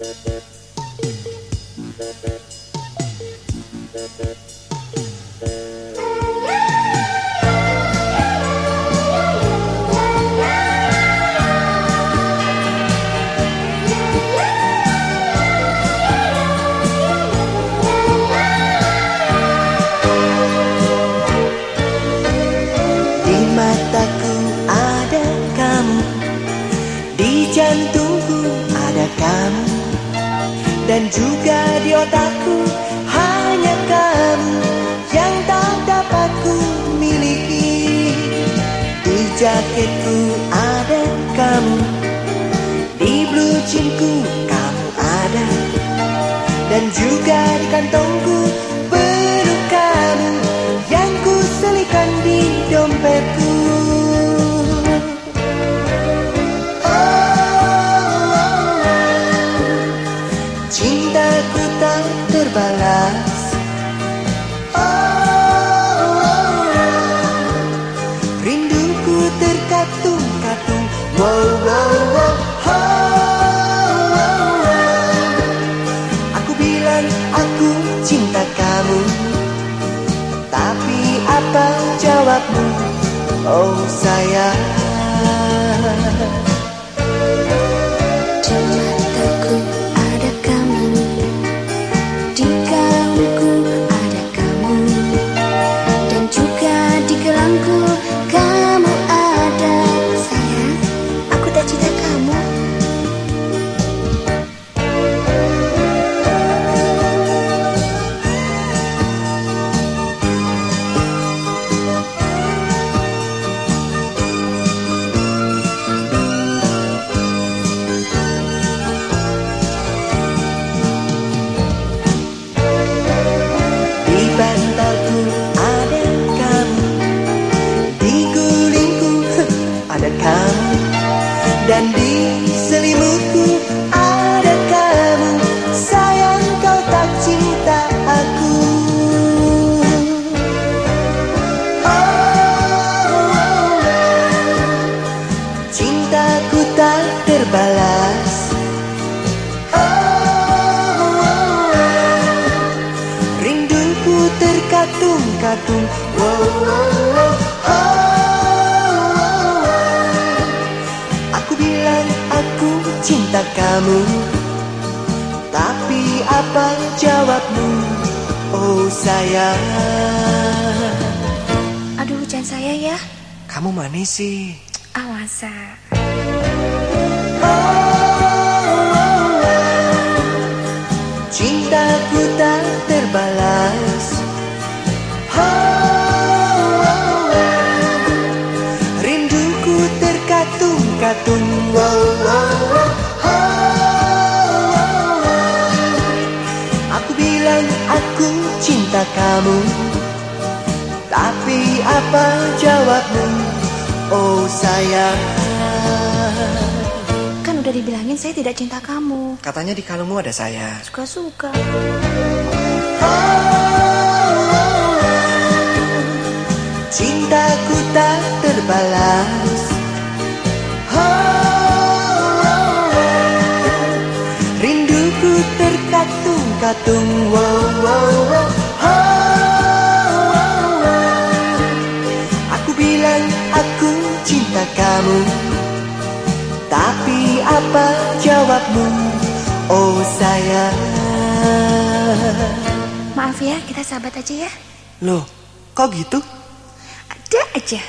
Di Dan juga di otakku hanya kamu Yang tak dapat ku miliki. Di jaketku ada kamu Di blue jeansku kamu ada. Dan juga di kantongku penuh kamu Yang ku selipkan di dompetku terbalas Rinduku terkatung-katung. Wow, wow, wow, wow. Aku bilang aku cinta kamu. Tapi apa jawabmu? Oh sayang Dan di cinta kamu. Tapi apa jawabmu? Oh sayang. Aduh, jangan saya ya. Kamu manis sih. Awasa Cintaku tak terbalas. Rinduku terkatung-katung aku cinta kamu. Tapi apa jawabmu? Oh sayang. Kan udah dibilangin saya tidak cinta kamu. Katanya di kalungmu ada saya. Suka-suka. Cintaku terkatung-katung wow, wow, wow. Aku bilang aku cinta kamu. Tapi apa jawabmu? Oh sayang. Maaf ya, kita sahabat aja ya. Loh kok gitu? Ada aja